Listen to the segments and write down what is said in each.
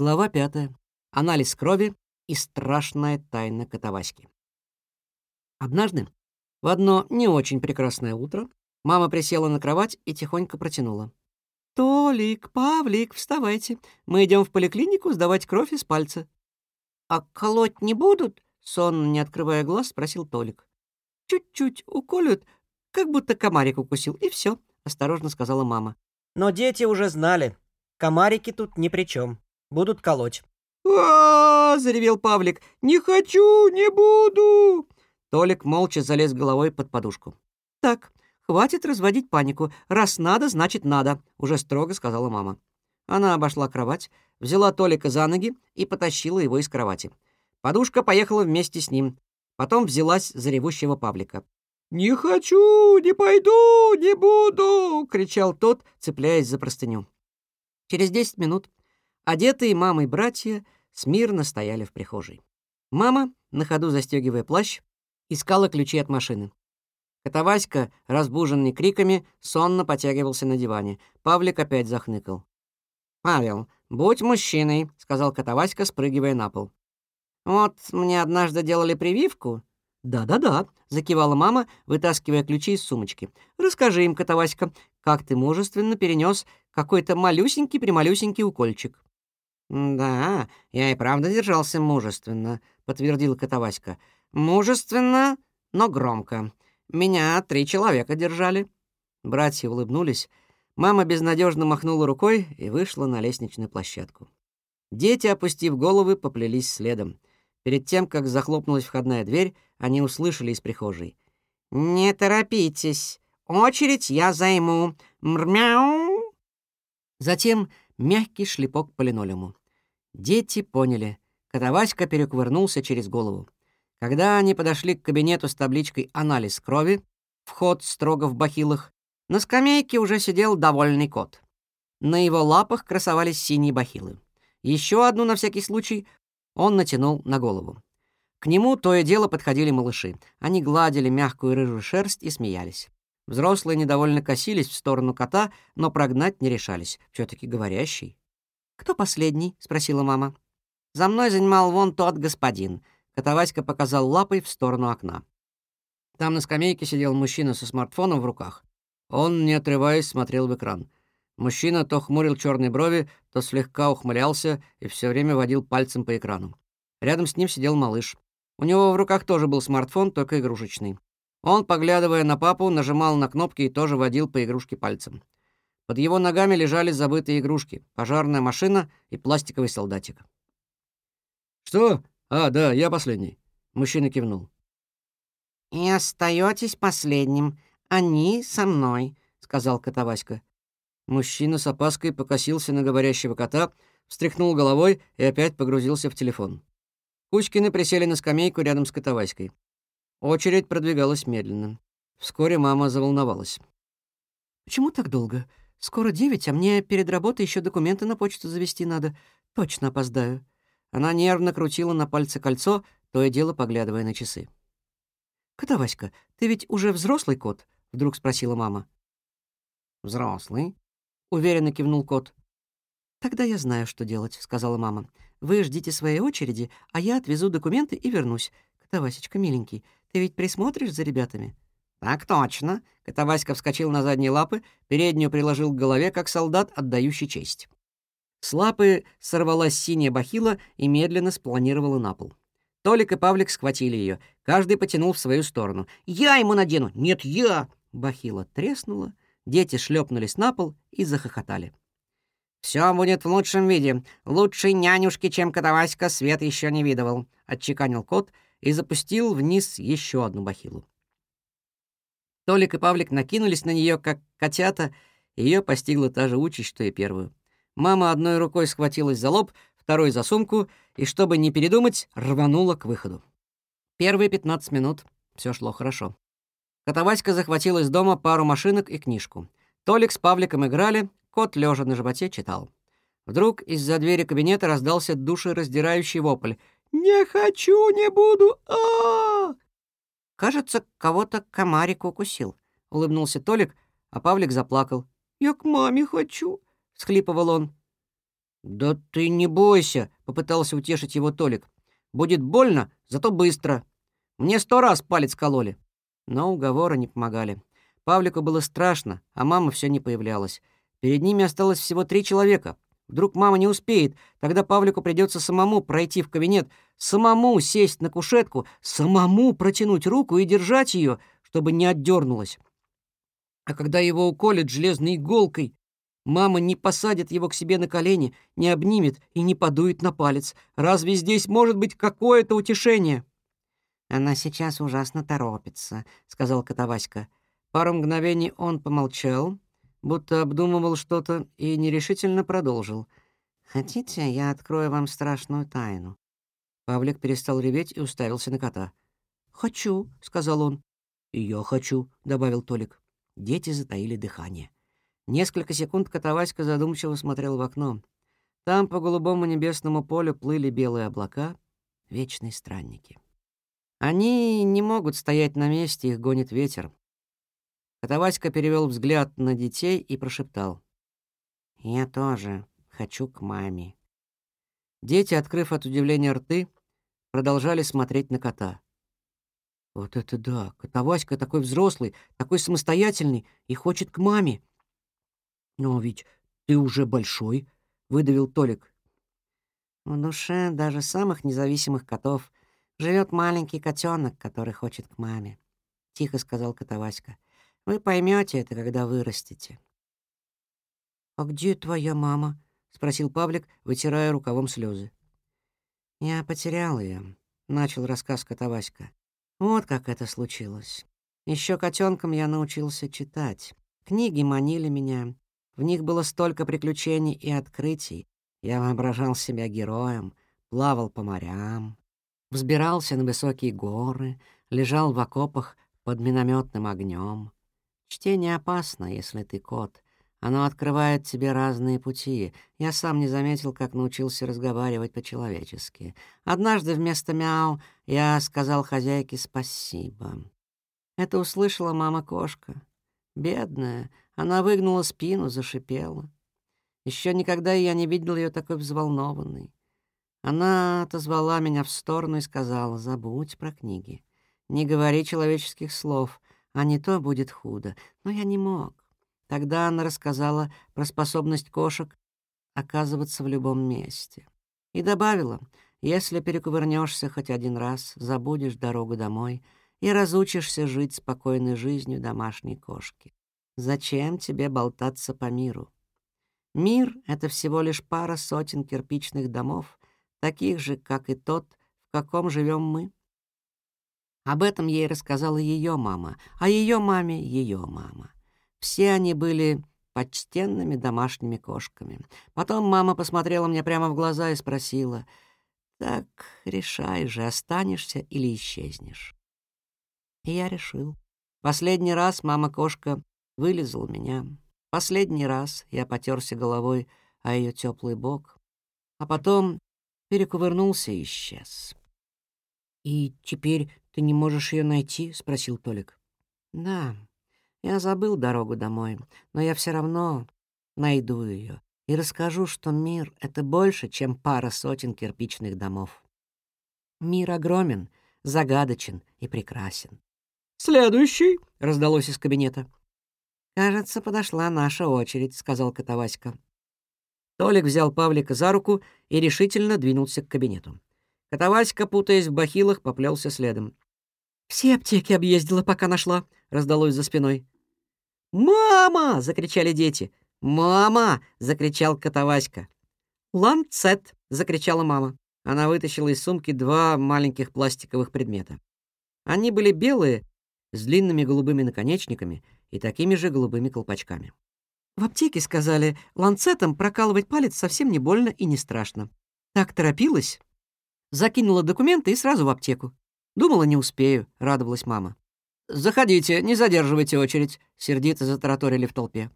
Глава пятая. Анализ крови и страшная тайна Катаваськи. Однажды, в одно не очень прекрасное утро, мама присела на кровать и тихонько протянула. «Толик, Павлик, вставайте. Мы идем в поликлинику сдавать кровь из пальца». «А колоть не будут?» — сонно, не открывая глаз, спросил Толик. «Чуть-чуть уколют, как будто комарик укусил, и все, осторожно сказала мама. Но дети уже знали. Комарики тут ни при чем. Будут колоть. а, заревел Павлик. «Не хочу, не буду!» Толик молча залез головой под подушку. «Так, хватит разводить панику. Раз надо, значит надо», — уже строго сказала мама. Она обошла кровать, взяла Толика за ноги и потащила его из кровати. Подушка поехала вместе с ним. Потом взялась за ревущего Павлика. «Не хочу, не пойду, не буду!» — кричал тот, цепляясь за простыню. Через десять минут одетые мамой братья смирно стояли в прихожей. Мама, на ходу застегивая плащ, искала ключи от машины. Котоваська, разбуженный криками, сонно потягивался на диване. Павлик опять захныкал. «Павел, будь мужчиной», — сказал Котоваська, спрыгивая на пол. «Вот мне однажды делали прививку, «Да-да-да», — закивала мама, вытаскивая ключи из сумочки. «Расскажи им, Котоваська, как ты мужественно перенес какой-то малюсенький-прималюсенький укольчик». «Да, я и правда держался мужественно», — подтвердил Котоваська. «Мужественно, но громко. Меня три человека держали». Братья улыбнулись. Мама безнадежно махнула рукой и вышла на лестничную площадку. Дети, опустив головы, поплелись следом. Перед тем, как захлопнулась входная дверь, они услышали из прихожей. «Не торопитесь, очередь я займу. Мрмяу!» Затем мягкий шлепок по линолеуму. Дети поняли. Котоваська перекувырнулся через голову. Когда они подошли к кабинету с табличкой «Анализ крови», вход строго в бахилах, на скамейке уже сидел довольный кот. На его лапах красовались синие бахилы. Еще одну на всякий случай он натянул на голову. К нему то и дело подходили малыши. Они гладили мягкую рыжую шерсть и смеялись. Взрослые недовольно косились в сторону кота, но прогнать не решались. все таки говорящий. «Кто последний?» — спросила мама. «За мной занимал вон тот господин». Котоваська показал лапой в сторону окна. Там на скамейке сидел мужчина со смартфоном в руках. Он, не отрываясь, смотрел в экран. Мужчина то хмурил черные брови, то слегка ухмылялся и все время водил пальцем по экрану. Рядом с ним сидел малыш. У него в руках тоже был смартфон, только игрушечный. Он, поглядывая на папу, нажимал на кнопки и тоже водил по игрушке пальцем. Под его ногами лежали забытые игрушки, пожарная машина и пластиковый солдатик. «Что? А, да, я последний», — мужчина кивнул. «И остаетесь последним. Они со мной», — сказал Котоваська. Мужчина с опаской покосился на говорящего кота, встряхнул головой и опять погрузился в телефон. Кучкины присели на скамейку рядом с Котоваськой. Очередь продвигалась медленно. Вскоре мама заволновалась. «Почему так долго? Скоро девять, а мне перед работой еще документы на почту завести надо. Точно опоздаю». Она нервно крутила на пальце кольцо, то и дело поглядывая на часы. «Котоваська, ты ведь уже взрослый кот?» — вдруг спросила мама. «Взрослый?» — уверенно кивнул кот. «Тогда я знаю, что делать», — сказала мама. «Вы ждите своей очереди, а я отвезу документы и вернусь. Котовасечка, миленький, ты ведь присмотришь за ребятами?» «Так точно!» — Котоваська вскочил на задние лапы, переднюю приложил к голове, как солдат, отдающий честь. С лапы сорвалась синяя бахила и медленно спланировала на пол. Толик и Павлик схватили ее. Каждый потянул в свою сторону. «Я ему надену!» «Нет, я!» Бахила треснула, Дети шлепнулись на пол и захохотали. «Все будет в лучшем виде. Лучшей нянюшки, чем Котоваська, свет еще не видывал», — отчеканил кот и запустил вниз еще одну бахилу. Толик и Павлик накинулись на нее, как котята, и ее постигла та же участь, что и первую. Мама одной рукой схватилась за лоб, второй — за сумку, и, чтобы не передумать, рванула к выходу. Первые 15 минут все шло хорошо. Котоваська захватил из дома пару машинок и книжку. Толик с Павликом играли, кот, лежа на животе, читал. Вдруг из-за двери кабинета раздался душераздирающий вопль. «Не хочу, не буду! а, -а, -а «Кажется, кого-то комарик укусил», — улыбнулся Толик, а Павлик заплакал. «Я к маме хочу», — всхлипывал он. «Да ты не бойся», — попытался утешить его Толик. «Будет больно, зато быстро. Мне сто раз палец кололи». Но уговоры не помогали. Павлику было страшно, а мама все не появлялась. Перед ними осталось всего три человека. Вдруг мама не успеет, тогда Павлику придется самому пройти в кабинет, самому сесть на кушетку, самому протянуть руку и держать ее, чтобы не отдернулась. А когда его уколят железной иголкой, мама не посадит его к себе на колени, не обнимет и не подует на палец. Разве здесь может быть какое-то утешение? «Она сейчас ужасно торопится», — сказал Котоваська. Пару мгновений он помолчал, будто обдумывал что-то и нерешительно продолжил. «Хотите, я открою вам страшную тайну?» Павлик перестал реветь и уставился на кота. «Хочу», — сказал он. «И я хочу», — добавил Толик. Дети затаили дыхание. Несколько секунд Котоваська задумчиво смотрел в окно. Там по голубому небесному полю плыли белые облака, вечные странники. Они не могут стоять на месте, их гонит ветер. Котоваська перевел взгляд на детей и прошептал. «Я тоже хочу к маме». Дети, открыв от удивления рты, продолжали смотреть на кота. «Вот это да! Котоваська такой взрослый, такой самостоятельный и хочет к маме!» «Но ведь ты уже большой», — выдавил Толик. «В душе даже самых независимых котов живет маленький котенок, который хочет к маме», — тихо сказал Котоваська. Вы поймете это, когда вырастете. «А где твоя мама?» — спросил Павлик, вытирая рукавом слезы. «Я потерял ее, начал рассказ Котоваська. «Вот как это случилось. Еще котенком я научился читать. Книги манили меня. В них было столько приключений и открытий. Я воображал себя героем, плавал по морям, взбирался на высокие горы, лежал в окопах под минометным огнем. Чтение опасно, если ты кот. Оно открывает тебе разные пути. Я сам не заметил, как научился разговаривать по-человечески. Однажды вместо «мяу» я сказал хозяйке «спасибо». Это услышала мама-кошка. Бедная, она выгнула спину, зашипела. Еще никогда я не видел ее такой взволнованной. Она отозвала меня в сторону и сказала, «Забудь про книги. Не говори человеческих слов а не то будет худо. Но я не мог. Тогда она рассказала про способность кошек оказываться в любом месте. И добавила, если перекувырнешься хоть один раз, забудешь дорогу домой и разучишься жить спокойной жизнью домашней кошки. Зачем тебе болтаться по миру? Мир — это всего лишь пара сотен кирпичных домов, таких же, как и тот, в каком живем мы. Об этом ей рассказала ее мама, а ее маме — ее мама. Все они были почтенными домашними кошками. Потом мама посмотрела мне прямо в глаза и спросила, «Так, решай же, останешься или исчезнешь?» И я решил. Последний раз мама-кошка вылезла меня. Последний раз я потерся головой о ее теплый бок, а потом перекувырнулся и исчез. «И теперь ты не можешь ее найти?» — спросил Толик. «Да, я забыл дорогу домой, но я все равно найду ее и расскажу, что мир — это больше, чем пара сотен кирпичных домов. Мир огромен, загадочен и прекрасен». «Следующий!» — раздалось из кабинета. «Кажется, подошла наша очередь», — сказал Котоваська. Толик взял Павлика за руку и решительно двинулся к кабинету. Котоваська, путаясь в бахилах, поплелся следом. «Все аптеки объездила, пока нашла», — раздалось за спиной. «Мама!» — закричали дети. «Мама!» — закричал Котоваська. «Ланцет!» — закричала мама. Она вытащила из сумки два маленьких пластиковых предмета. Они были белые, с длинными голубыми наконечниками и такими же голубыми колпачками. В аптеке сказали, ланцетом прокалывать палец совсем не больно и не страшно. Так торопилась. Закинула документы и сразу в аптеку. Думала, не успею, радовалась мама. «Заходите, не задерживайте очередь», — сердито затараторили в толпе.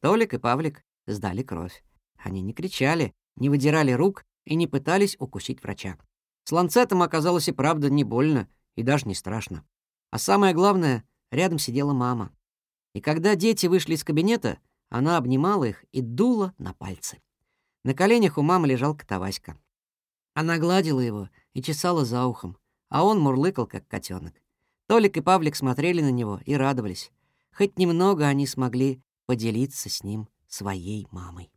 Толик и Павлик сдали кровь. Они не кричали, не выдирали рук и не пытались укусить врача. С ланцетом оказалось и правда не больно, и даже не страшно. А самое главное, рядом сидела мама. И когда дети вышли из кабинета, она обнимала их и дула на пальцы. На коленях у мамы лежал Котоваська. Она гладила его и чесала за ухом, а он мурлыкал, как котенок. Толик и Павлик смотрели на него и радовались. Хоть немного они смогли поделиться с ним своей мамой.